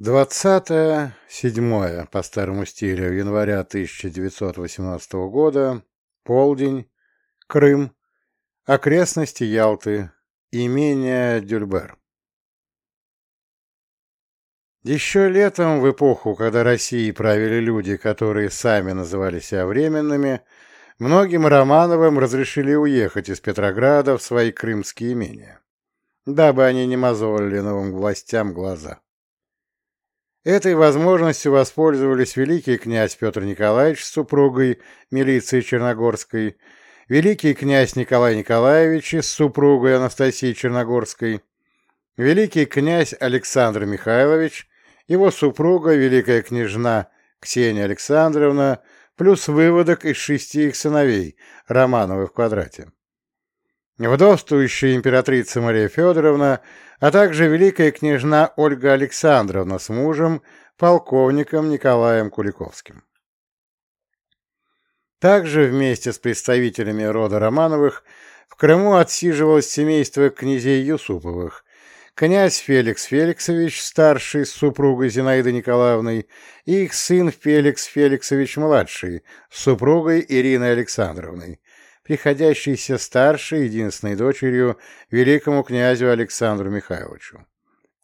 Двадцатое седьмое по старому стилю января 1918 года, полдень, Крым, окрестности Ялты, имение Дюльбер. Еще летом, в эпоху, когда Россией правили люди, которые сами называли себя временными, многим Романовым разрешили уехать из Петрограда в свои крымские имения, дабы они не мозолили новым властям глаза. Этой возможностью воспользовались великий князь Петр Николаевич с супругой Милицией Черногорской, великий князь Николай Николаевич с супругой Анастасией Черногорской, великий князь Александр Михайлович, его супруга, великая княжна Ксения Александровна, плюс выводок из шести их сыновей, Романовы в квадрате вдовствующая императрица Мария Федоровна, а также великая княжна Ольга Александровна с мужем, полковником Николаем Куликовским. Также вместе с представителями рода Романовых в Крыму отсиживалось семейство князей Юсуповых, князь Феликс Феликсович, старший с супругой Зинаидой Николаевной, и их сын Феликс Феликсович, младший, с супругой Ириной Александровной, приходящейся старшей единственной дочерью великому князю Александру Михайловичу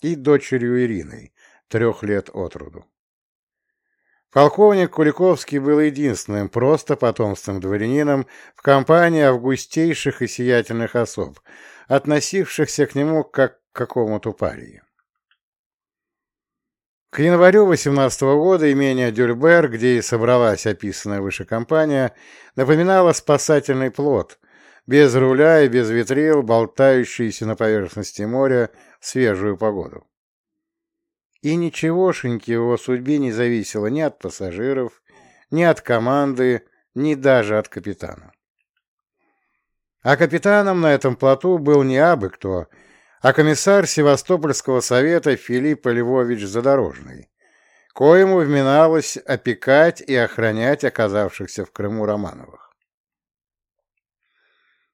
и дочерью Ириной, трех лет от роду. Полковник Куликовский был единственным просто потомственным дворянином в компании августейших и сиятельных особ, относившихся к нему как к какому-то парии. К январю 18 года имение Дюльбер, где и собралась описанная выше компания, напоминало спасательный плот, без руля и без ветрил, болтающийся на поверхности моря свежую погоду. И ничегошеньки его судьбе не зависело ни от пассажиров, ни от команды, ни даже от капитана. А капитаном на этом плоту был не абы кто, а комиссар Севастопольского совета Филипп Львович Задорожный, коему вминалось опекать и охранять оказавшихся в Крыму Романовых.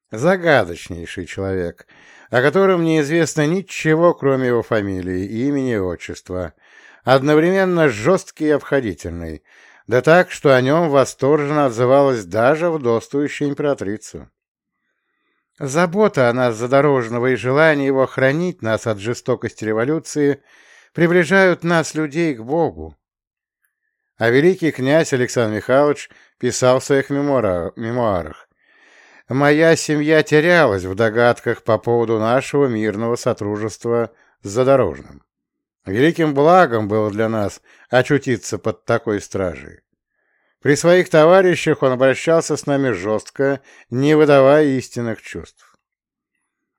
Загадочнейший человек, о котором неизвестно ничего, кроме его фамилии, имени и отчества, одновременно жесткий и обходительный, да так, что о нем восторженно отзывалась даже вдовствующая императрица. Забота о нас задорожного и желание его хранить нас от жестокости революции приближают нас, людей, к Богу. А великий князь Александр Михайлович писал в своих мемуарах. «Моя семья терялась в догадках по поводу нашего мирного сотрудничества с Задорожным. Великим благом было для нас очутиться под такой стражей. При своих товарищах он обращался с нами жестко, не выдавая истинных чувств.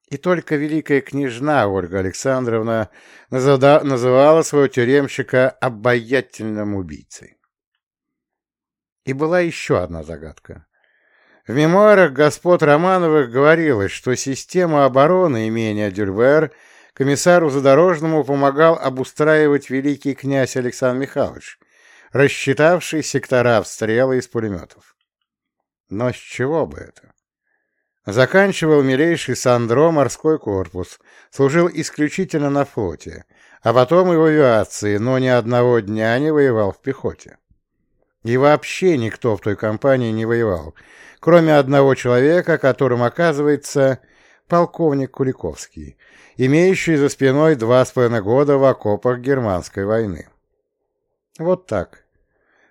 И только великая княжна Ольга Александровна называла своего тюремщика обаятельным убийцей. И была еще одна загадка. В мемуарах господ Романовых говорилось, что систему обороны имения Дюльвер комиссару Задорожному помогал обустраивать великий князь Александр Михайлович, рассчитавший сектора обстрела из пулеметов. Но с чего бы это? Заканчивал милейший Сандро морской корпус, служил исключительно на флоте, а потом и в авиации, но ни одного дня не воевал в пехоте. И вообще никто в той компании не воевал, кроме одного человека, которым оказывается полковник Куликовский, имеющий за спиной два с половиной года в окопах германской войны. Вот так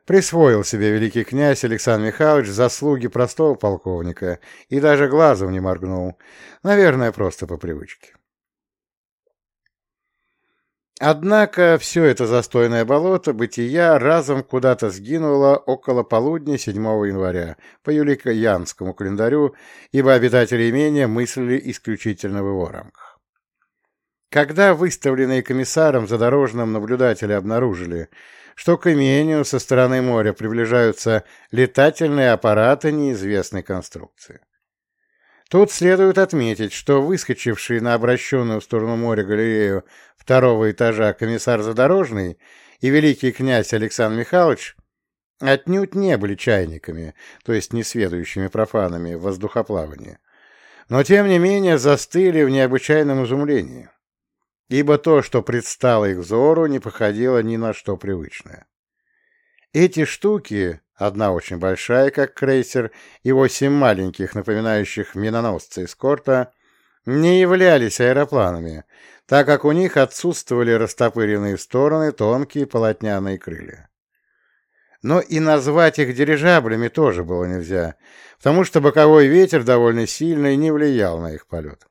присвоил себе великий князь Александр Михайлович заслуги простого полковника и даже глазом не моргнул, наверное, просто по привычке. Однако все это застойное болото бытия разом куда-то сгинуло около полудня 7 января по юлико-янскому календарю, ибо обитатели имения мыслили исключительно в его рамках. Когда выставленные комиссаром задорожным наблюдатели обнаружили, что к имению со стороны моря приближаются летательные аппараты неизвестной конструкции. Тут следует отметить, что выскочивший на обращенную в сторону моря галерею второго этажа комиссар Задорожный и великий князь Александр Михайлович отнюдь не были чайниками, то есть несведущими профанами в воздухоплавании, но тем не менее застыли в необычайном изумлении. Ибо то, что предстало их взору, не походило ни на что привычное. Эти штуки, одна очень большая, как крейсер, и восемь маленьких, напоминающих миноносцы эскорта, не являлись аэропланами, так как у них отсутствовали растопыренные стороны тонкие полотняные крылья. Но и назвать их дирижаблями тоже было нельзя, потому что боковой ветер довольно сильно и не влиял на их полет.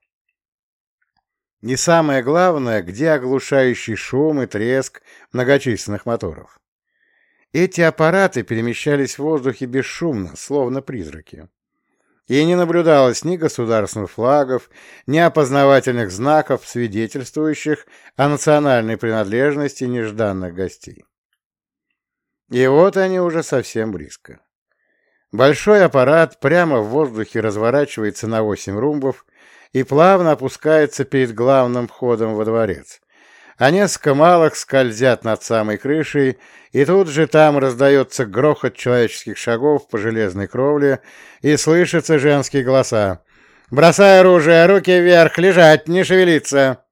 И самое главное, где оглушающий шум и треск многочисленных моторов. Эти аппараты перемещались в воздухе бесшумно, словно призраки и не наблюдалось ни государственных флагов, ни опознавательных знаков, свидетельствующих о национальной принадлежности нежданных гостей. И вот они уже совсем близко. Большой аппарат прямо в воздухе разворачивается на восемь румбов и плавно опускается перед главным входом во дворец, а несколько малых скользят над самой крышей, и тут же там раздается грохот человеческих шагов по железной кровле, и слышатся женские голоса. «Бросай оружие, руки вверх, лежать, не шевелиться!»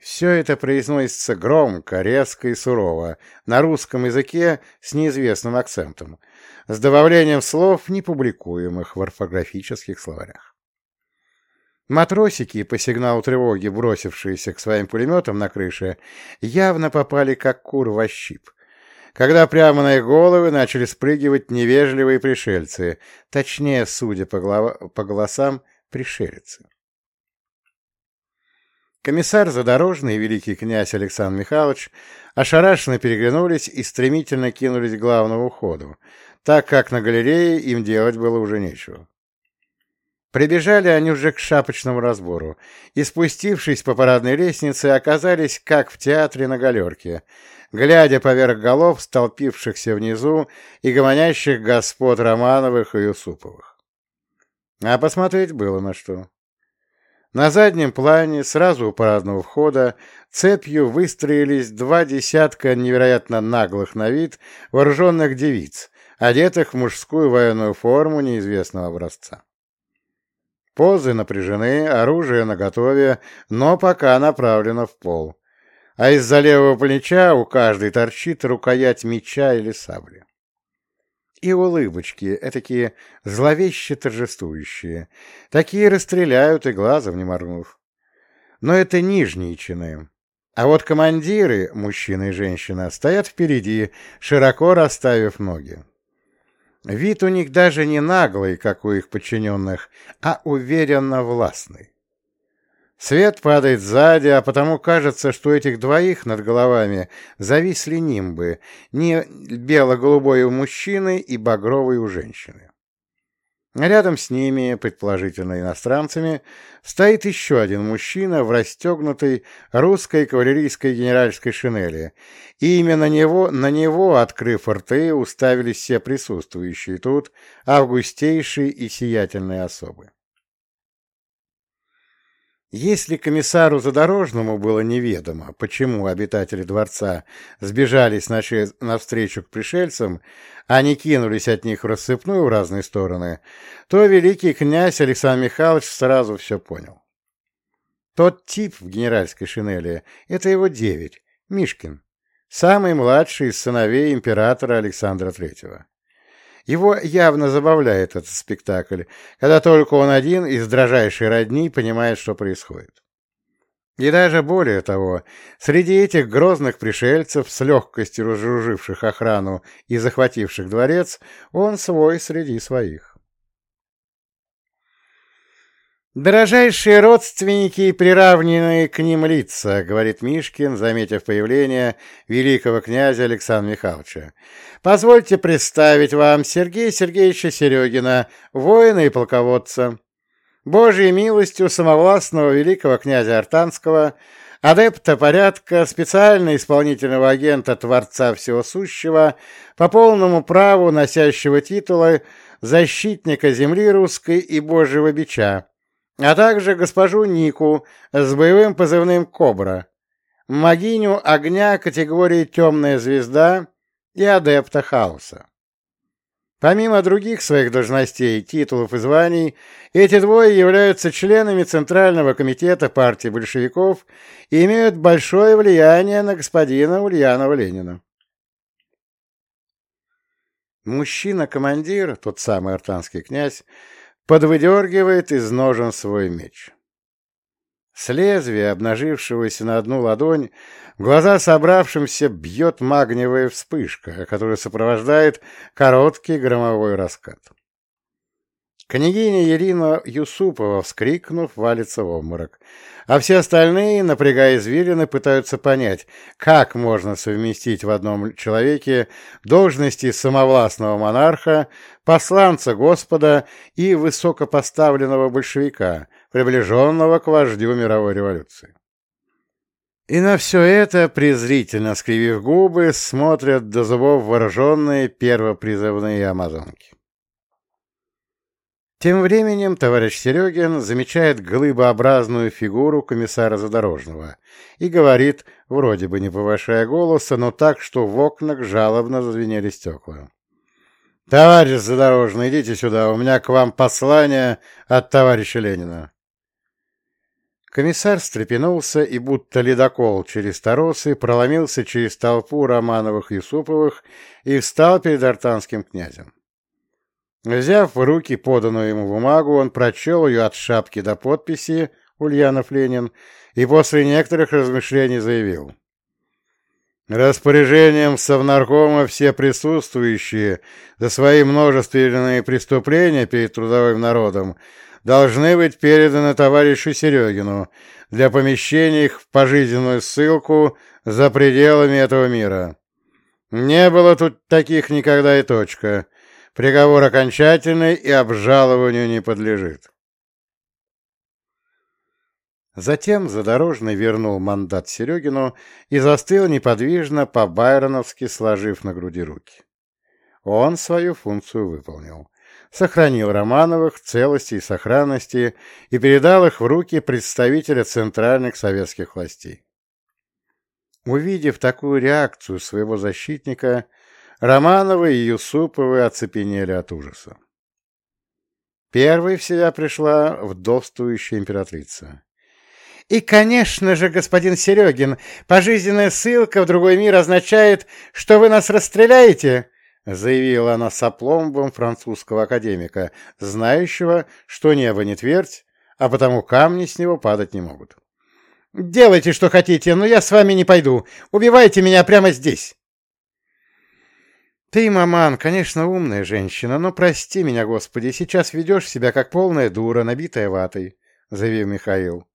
Все это произносится громко, резко и сурово, на русском языке с неизвестным акцентом, с добавлением слов, не публикуемых в орфографических словарях. Матросики, по сигналу тревоги, бросившиеся к своим пулеметам на крыше, явно попали как кур во щип, когда прямо на их головы начали спрыгивать невежливые пришельцы, точнее, судя по, глава, по голосам, пришельцы. Комиссар Задорожный и великий князь Александр Михайлович ошарашенно переглянулись и стремительно кинулись к главному входу, так как на галерее им делать было уже нечего. Прибежали они уже к шапочному разбору и, спустившись по парадной лестнице, оказались, как в театре на галерке, глядя поверх голов столпившихся внизу и гомонящих господ Романовых и Юсуповых. А посмотреть было на что. На заднем плане, сразу у парадного входа, цепью выстроились два десятка невероятно наглых на вид вооруженных девиц, одетых в мужскую военную форму неизвестного образца. Позы напряжены, оружие наготове, но пока направлено в пол. А из-за левого плеча у каждой торчит рукоять меча или сабли. И улыбочки, этакие зловеще торжествующие. Такие расстреляют и глазом не моргнув. Но это нижние чины. А вот командиры, мужчина и женщина, стоят впереди, широко расставив ноги. Вид у них даже не наглый, как у их подчиненных, а уверенно властный. Свет падает сзади, а потому кажется, что этих двоих над головами зависли нимбы, не бело-голубой у мужчины и багровый у женщины. Рядом с ними, предположительно иностранцами, стоит еще один мужчина в расстегнутой русской кавалерийской генеральской шинели, и именно него, на него, открыв рты, уставились все присутствующие тут августейшие и сиятельные особы. Если комиссару Задорожному было неведомо, почему обитатели дворца сбежались навстречу к пришельцам, а не кинулись от них в рассыпную в разные стороны, то великий князь Александр Михайлович сразу все понял. Тот тип в генеральской шинели — это его девять, Мишкин, самый младший из сыновей императора Александра Третьего. Его явно забавляет этот спектакль, когда только он один из дрожайшей родни понимает, что происходит. И даже более того, среди этих грозных пришельцев, с легкостью разоруживших охрану и захвативших дворец, он свой среди своих. «Дорожайшие родственники и приравненные к ним лица», — говорит Мишкин, заметив появление великого князя Александра Михайловича. «Позвольте представить вам Сергея Сергеевича Серегина, воина и полководца. Божьей милостью самовластного великого князя Артанского, адепта порядка, специально исполнительного агента Творца Всего Сущего, по полному праву носящего титулы защитника земли русской и Божьего бича» а также госпожу Нику с боевым позывным «Кобра», магиню огня категории «Темная звезда» и адепта хаоса. Помимо других своих должностей, титулов и званий, эти двое являются членами Центрального комитета партии большевиков и имеют большое влияние на господина Ульянова Ленина. Мужчина-командир, тот самый артанский князь, подвыдергивает из ножен свой меч. С лезвия, обнажившегося на одну ладонь, глаза собравшимся бьет магниевая вспышка, которая сопровождает короткий громовой раскат. Княгиня Ирина Юсупова, вскрикнув, валится в обморок, а все остальные, напрягая извилины, пытаются понять, как можно совместить в одном человеке должности самовластного монарха, посланца Господа и высокопоставленного большевика, приближенного к вождю мировой революции. И на все это, презрительно скривив губы, смотрят до зубов вооруженные первопризывные амазонки. Тем временем товарищ Серегин замечает глыбообразную фигуру комиссара Задорожного и говорит, вроде бы не повышая голоса, но так, что в окнах жалобно зазвенели стекла. «Товарищ Задорожный, идите сюда, у меня к вам послание от товарища Ленина». Комиссар встрепенулся и, будто ледокол через торосы, проломился через толпу Романовых-Юсуповых и встал перед артанским князем. Взяв в руки поданную ему бумагу, он прочел ее от шапки до подписи «Ульянов Ленин» и после некоторых размышлений заявил. Распоряжением Совнаркома все присутствующие за свои множественные преступления перед трудовым народом должны быть переданы товарищу Серегину для помещения их в пожизненную ссылку за пределами этого мира. Не было тут таких никогда и точка. Приговор окончательный и обжалованию не подлежит. Затем Задорожный вернул мандат Серегину и застыл неподвижно, по-байроновски сложив на груди руки. Он свою функцию выполнил. Сохранил Романовых в целости и сохранности и передал их в руки представителя центральных советских властей. Увидев такую реакцию своего защитника, Романовы и Юсуповы оцепенели от ужаса. Первой в себя пришла вдовствующая императрица. «И, конечно же, господин Серегин, пожизненная ссылка в другой мир означает, что вы нас расстреляете?» заявила она с французского академика, знающего, что небо не твердь, а потому камни с него падать не могут. «Делайте, что хотите, но я с вами не пойду. Убивайте меня прямо здесь!» «Ты, маман, конечно, умная женщина, но прости меня, Господи, сейчас ведешь себя как полная дура, набитая ватой», — заявил Михаил.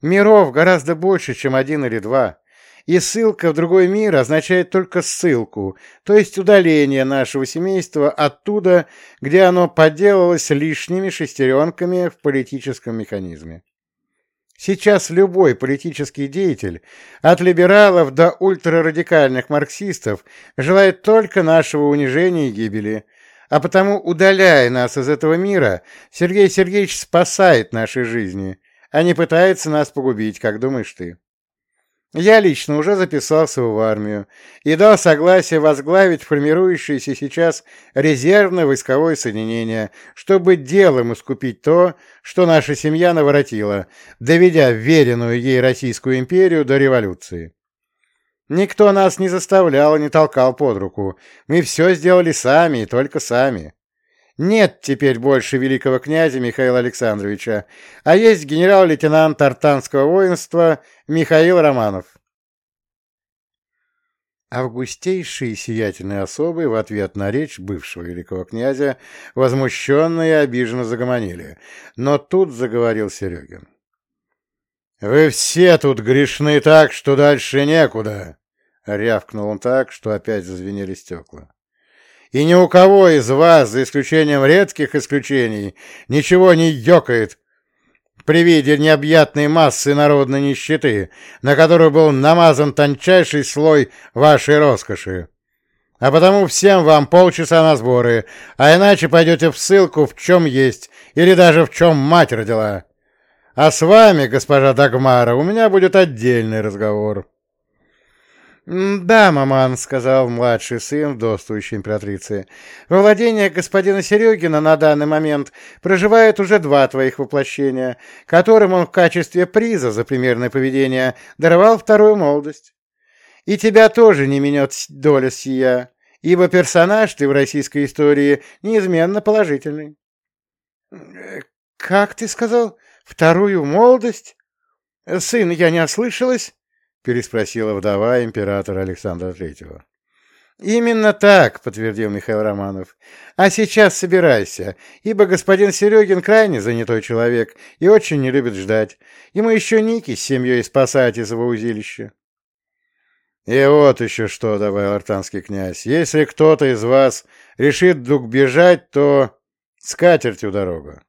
«Миров гораздо больше, чем один или два, и ссылка в другой мир означает только ссылку, то есть удаление нашего семейства оттуда, где оно поделалось лишними шестеренками в политическом механизме. Сейчас любой политический деятель, от либералов до ультрарадикальных марксистов, желает только нашего унижения и гибели, а потому, удаляя нас из этого мира, Сергей Сергеевич спасает наши жизни, а не пытается нас погубить, как думаешь ты. Я лично уже записался в армию и дал согласие возглавить формирующееся сейчас резервное войсковое соединение, чтобы делом искупить то, что наша семья наворотила, доведя веренную ей Российскую империю до революции. Никто нас не заставлял и не толкал под руку. Мы все сделали сами и только сами. Нет теперь больше великого князя Михаила Александровича, а есть генерал-лейтенант артанского воинства Михаил Романов. Августейшие сиятельные особы в ответ на речь бывшего великого князя возмущенно и обиженно загомонили. Но тут заговорил Серегин. «Вы все тут грешны так, что дальше некуда!» Рявкнул он так, что опять зазвенели стекла. И ни у кого из вас, за исключением редких исключений, ничего не ёкает при виде необъятной массы народной нищеты, на которую был намазан тончайший слой вашей роскоши. А потому всем вам полчаса на сборы, а иначе пойдете в ссылку в чем есть, или даже в чем мать родила. А с вами, госпожа Дагмара, у меня будет отдельный разговор». «Да, маман», — сказал младший сын вдовствующей императрицы. «Во владениях господина Серегина на данный момент проживает уже два твоих воплощения, которым он в качестве приза за примерное поведение даровал вторую молодость. И тебя тоже не минет доля сия, ибо персонаж ты в российской истории неизменно положительный». «Как ты сказал? Вторую молодость?» «Сын, я не ослышалась?» — переспросила вдова императора Александра Третьего. «Именно так», — подтвердил Михаил Романов. «А сейчас собирайся, ибо господин Серегин крайне занятой человек и очень не любит ждать. Ему еще Ники с семьей спасать из его узилища». «И вот еще что», — добавил артанский князь, — «если кто-то из вас решит вдруг бежать, то с катертью дорога.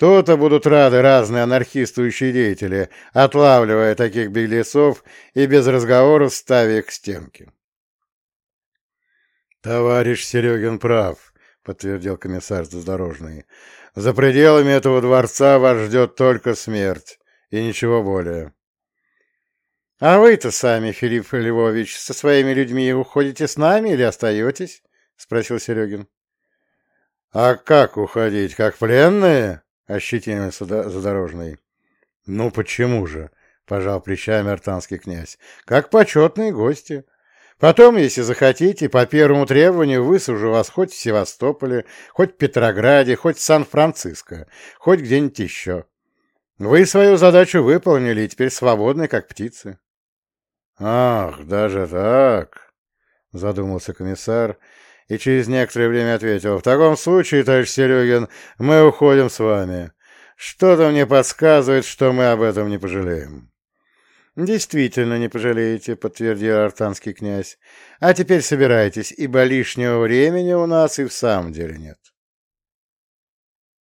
То-то будут рады разные анархистующие деятели, отлавливая таких беглецов и без разговоров ставя их к стенке. «Товарищ Серегин прав», — подтвердил комиссар Задорожный. «За пределами этого дворца вас ждет только смерть, и ничего более». «А вы-то сами, Филипп Львович, со своими людьми уходите с нами или остаетесь?» — спросил Серегин. «А как уходить, как пленные?» Ощетинился задорожный. Ну почему же? пожал плечами артанский князь. Как почетные гости. Потом, если захотите, по первому требованию высажу вас хоть в Севастополе, хоть в Петрограде, хоть в Сан-Франциско, хоть где-нибудь еще. Вы свою задачу выполнили и теперь свободны, как птицы. Ах, даже так, задумался комиссар и через некоторое время ответил. «В таком случае, товарищ Серегин, мы уходим с вами. Что-то мне подсказывает, что мы об этом не пожалеем». «Действительно не пожалеете», — подтвердил артанский князь. «А теперь собирайтесь, ибо лишнего времени у нас и в самом деле нет».